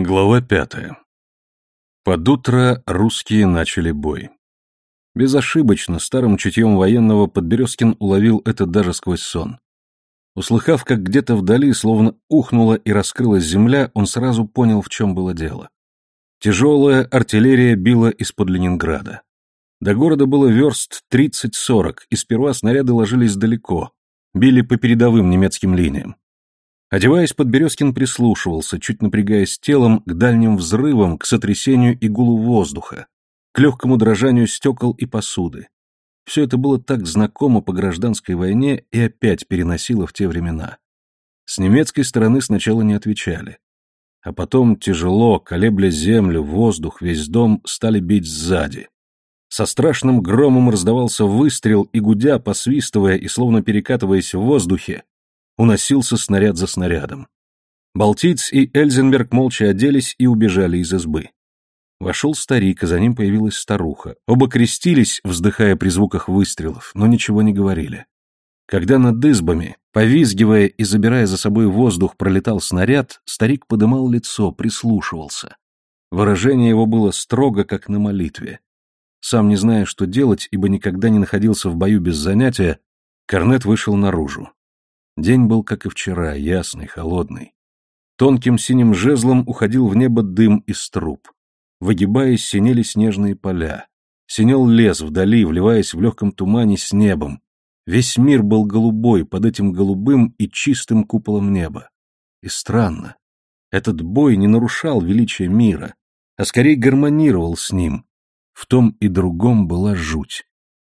Глава пятая. Под утро русские начали бой. Безошибочно, старым чутьем военного Подберезкин уловил это даже сквозь сон. Услыхав, как где-то вдали словно ухнула и раскрылась земля, он сразу понял, в чем было дело. Тяжелая артиллерия била из-под Ленинграда. До города было верст 30-40, и сперва снаряды ложились далеко, били по передовым немецким линиям. Одеваясь, Подберезкин прислушивался, чуть напрягаясь телом, к дальним взрывам, к сотрясению и гулу воздуха, к легкому дрожанию стекол и посуды. Все это было так знакомо по гражданской войне и опять переносило в те времена. С немецкой стороны сначала не отвечали. А потом тяжело, колебля землю, воздух, весь дом, стали бить сзади. Со страшным громом раздавался выстрел, и гудя, посвистывая и словно перекатываясь в воздухе, уносился снаряд за снарядом. Балтиц и Эльзенберг молча оделись и убежали из избы. Вошел старик, а за ним появилась старуха. Оба крестились, вздыхая при звуках выстрелов, но ничего не говорили. Когда над избами, повизгивая и забирая за собой воздух, пролетал снаряд, старик подымал лицо, прислушивался. Выражение его было строго, как на молитве. Сам не зная, что делать, ибо никогда не находился в бою без занятия, Корнет вышел наружу. День был, как и вчера, ясный, холодный. Тонким синим жезлом уходил в небо дым из труб. Выгибаясь, синели снежные поля. Синел лес вдали, вливаясь в легком тумане с небом. Весь мир был голубой под этим голубым и чистым куполом неба. И странно. Этот бой не нарушал величия мира, а скорее гармонировал с ним. В том и другом была жуть.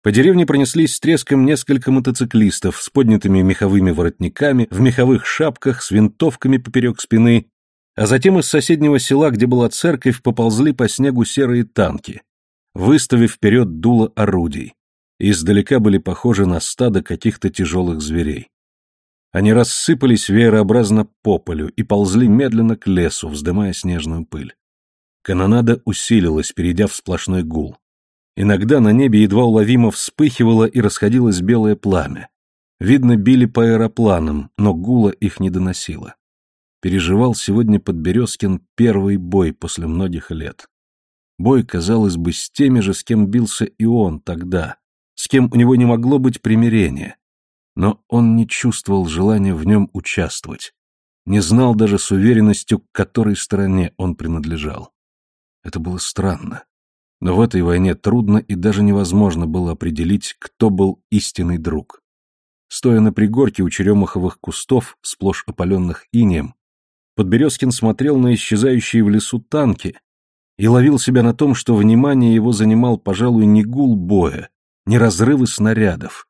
По деревне пронеслись с треском несколько мотоциклистов с поднятыми меховыми воротниками, в меховых шапках, с винтовками поперек спины, а затем из соседнего села, где была церковь, поползли по снегу серые танки, выставив вперед дуло орудий, издалека были похожи на стадо каких-то тяжелых зверей. Они рассыпались веерообразно по полю и ползли медленно к лесу, вздымая снежную пыль. Канонада усилилась, перейдя в сплошной гул. Иногда на небе едва уловимо вспыхивало и расходилось белое пламя. Видно, били по аэропланам, но гула их не доносило. Переживал сегодня Подберезкин первый бой после многих лет. Бой, казалось бы, с теми же, с кем бился и он тогда, с кем у него не могло быть примирения. Но он не чувствовал желания в нем участвовать, не знал даже с уверенностью, к которой стороне он принадлежал. Это было странно. Но в этой войне трудно и даже невозможно было определить, кто был истинный друг. Стоя на пригорке у черемаховых кустов, сплошь опаленных инеем, Подберезкин смотрел на исчезающие в лесу танки и ловил себя на том, что внимание его занимал, пожалуй, не гул боя, не разрывы снарядов,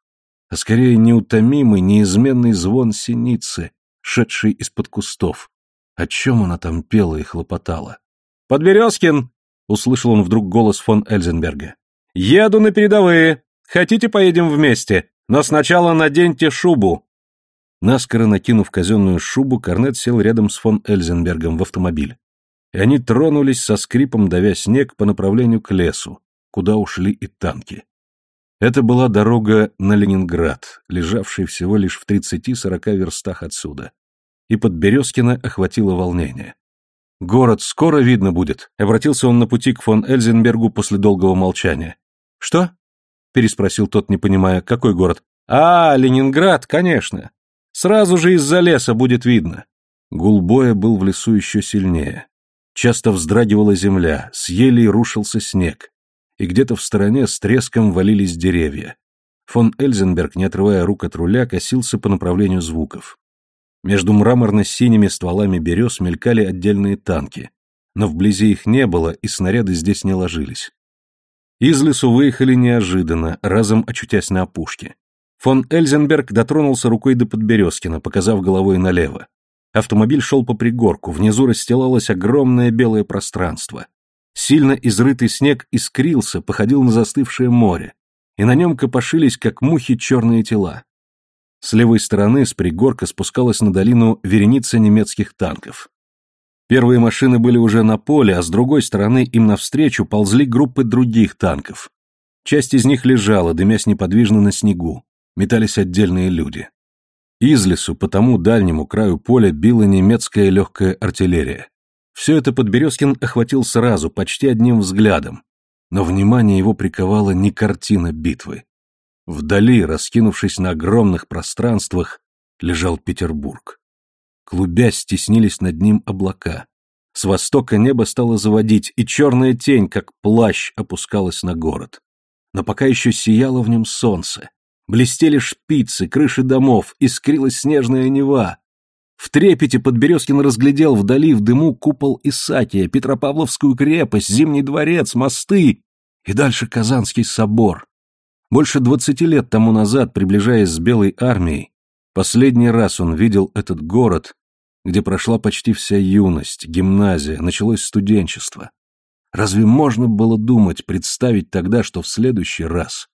а скорее неутомимый, неизменный звон синицы, шедший из-под кустов. О чем она там пела и хлопотала? «Подберезкин!» Услышал он вдруг голос фон Эльзенберга. «Еду на передовые! Хотите, поедем вместе? Но сначала наденьте шубу!» Наскоро накинув казенную шубу, Корнет сел рядом с фон Эльзенбергом в автомобиль. И они тронулись со скрипом, давя снег по направлению к лесу, куда ушли и танки. Это была дорога на Ленинград, лежавший всего лишь в 30-40 верстах отсюда. И под Березкино охватило волнение. «Город скоро видно будет», — обратился он на пути к фон Эльзенбергу после долгого молчания. «Что?» — переспросил тот, не понимая, какой город. «А, Ленинград, конечно. Сразу же из-за леса будет видно». Гул боя был в лесу еще сильнее. Часто вздрагивала земля, с елей рушился снег, и где-то в стороне с треском валились деревья. Фон Эльзенберг, не отрывая рук от руля, косился по направлению звуков. Между мраморно-синими стволами берез мелькали отдельные танки, но вблизи их не было, и снаряды здесь не ложились. Из лесу выехали неожиданно, разом очутясь на опушке. Фон Эльзенберг дотронулся рукой до Подберезкина, показав головой налево. Автомобиль шел по пригорку, внизу расстилалось огромное белое пространство. Сильно изрытый снег искрился, походил на застывшее море, и на нем копошились, как мухи, черные тела. С левой стороны с пригорка спускалась на долину вереница немецких танков. Первые машины были уже на поле, а с другой стороны им навстречу ползли группы других танков. Часть из них лежала, дымясь неподвижно на снегу. Метались отдельные люди. Из лесу по тому дальнему краю поля била немецкая легкая артиллерия. Все это Подберезкин охватил сразу, почти одним взглядом. Но внимание его приковала не картина битвы. Вдали, раскинувшись на огромных пространствах, лежал Петербург. Клубясь, стеснились над ним облака. С востока небо стало заводить, и черная тень, как плащ, опускалась на город. Но пока еще сияло в нем солнце. Блестели шпицы, крыши домов, искрилась снежная нева. В трепете Подберезкин разглядел вдали в дыму купол Исаакия, Петропавловскую крепость, Зимний дворец, мосты и дальше Казанский собор. Больше двадцати лет тому назад, приближаясь с Белой армией, последний раз он видел этот город, где прошла почти вся юность, гимназия, началось студенчество. Разве можно было думать, представить тогда, что в следующий раз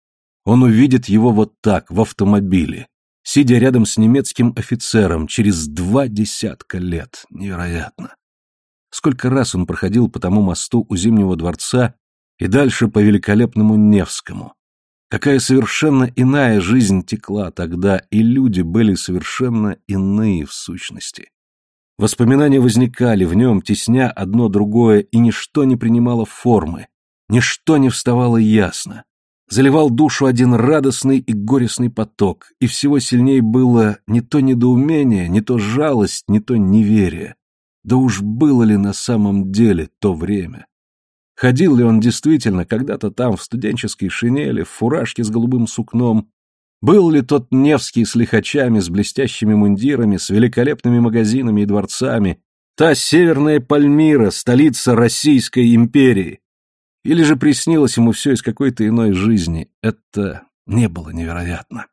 он увидит его вот так, в автомобиле, сидя рядом с немецким офицером через два десятка лет? Невероятно. Сколько раз он проходил по тому мосту у Зимнего дворца и дальше по великолепному Невскому. Какая совершенно иная жизнь текла тогда, и люди были совершенно иные в сущности. Воспоминания возникали в нем, тесня одно другое, и ничто не принимало формы, ничто не вставало ясно. Заливал душу один радостный и горестный поток, и всего сильнее было не то недоумение, не то жалость, не то неверие. Да уж было ли на самом деле то время? Ходил ли он действительно когда-то там в студенческой шинели, в фуражке с голубым сукном, был ли тот Невский с лихачами, с блестящими мундирами, с великолепными магазинами и дворцами, та северная Пальмира, столица Российской империи? Или же приснилось ему все из какой-то иной жизни? Это не было невероятно.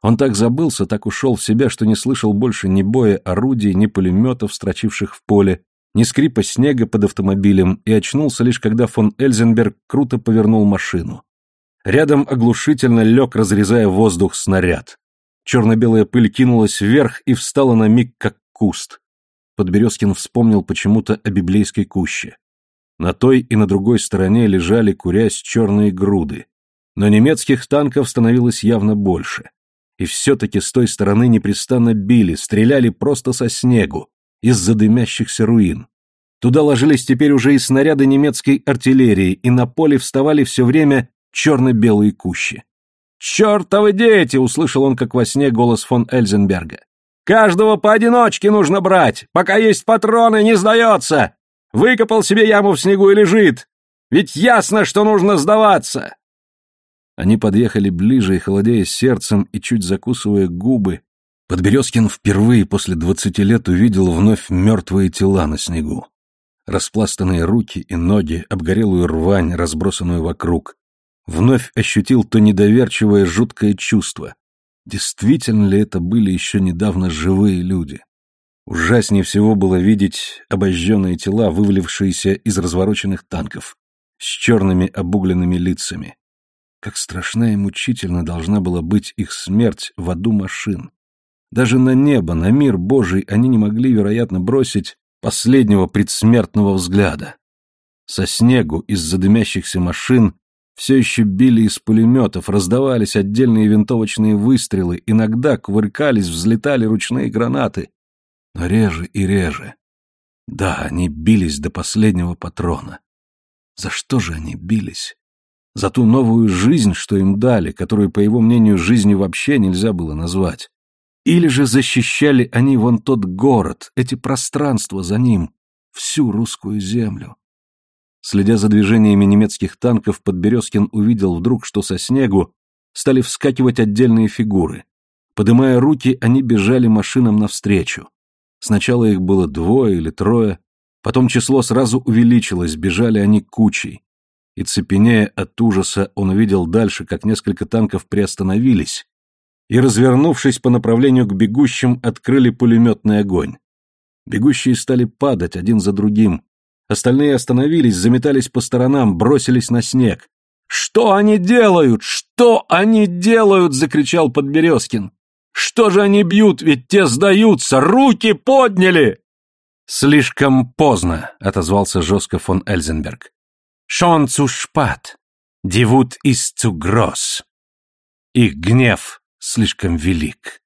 Он так забылся, так ушел в себя, что не слышал больше ни боя орудий, ни пулеметов, строчивших в поле, ни скрипа снега под автомобилем, и очнулся лишь когда фон Эльзенберг круто повернул машину. Рядом оглушительно лег, разрезая воздух, снаряд. Черно-белая пыль кинулась вверх и встала на миг, как куст. Подберезкин вспомнил почему-то о библейской куще. На той и на другой стороне лежали, курясь, черные груды. Но немецких танков становилось явно больше. И все-таки с той стороны непрестанно били, стреляли просто со снегу, из-за дымящихся руин. Туда ложились теперь уже и снаряды немецкой артиллерии, и на поле вставали все время черно-белые кущи. «Чертовы дети!» — услышал он, как во сне, голос фон Эльзенберга. «Каждого поодиночке нужно брать! Пока есть патроны, не сдается! Выкопал себе яму в снегу и лежит! Ведь ясно, что нужно сдаваться!» Они подъехали ближе и, холодея сердцем и чуть закусывая губы, Подберезкин впервые после двадцати лет увидел вновь мертвые тела на снегу. Распластанные руки и ноги, обгорелую рвань, разбросанную вокруг, вновь ощутил то недоверчивое жуткое чувство. Действительно ли это были еще недавно живые люди? Ужаснее всего было видеть обожженные тела, вывалившиеся из развороченных танков, с черными обугленными лицами. Как страшна и мучительно должна была быть их смерть в аду машин. Даже на небо, на мир Божий они не могли, вероятно, бросить последнего предсмертного взгляда. Со снегу из-за дымящихся машин все еще били из пулеметов, раздавались отдельные винтовочные выстрелы, иногда кувыркались, взлетали ручные гранаты. Но реже и реже. Да, они бились до последнего патрона. За что же они бились? За ту новую жизнь, что им дали, которую, по его мнению, жизнью вообще нельзя было назвать. Или же защищали они вон тот город, эти пространства за ним, всю русскую землю. Следя за движениями немецких танков, Подберезкин увидел вдруг, что со снегу стали вскакивать отдельные фигуры. Подымая руки, они бежали машинам навстречу. Сначала их было двое или трое, потом число сразу увеличилось, бежали они кучей. И, цепенея от ужаса, он увидел дальше, как несколько танков приостановились, и, развернувшись по направлению к бегущим, открыли пулеметный огонь. Бегущие стали падать один за другим, Остальные остановились, заметались по сторонам, бросились на снег. «Что они делают? Что они делают?» — закричал Подберезкин. «Что же они бьют? Ведь те сдаются! Руки подняли!» «Слишком поздно», — отозвался жестко фон Эльзенберг. «Шон шпат, дивут из цу гросс». Их гнев слишком велик.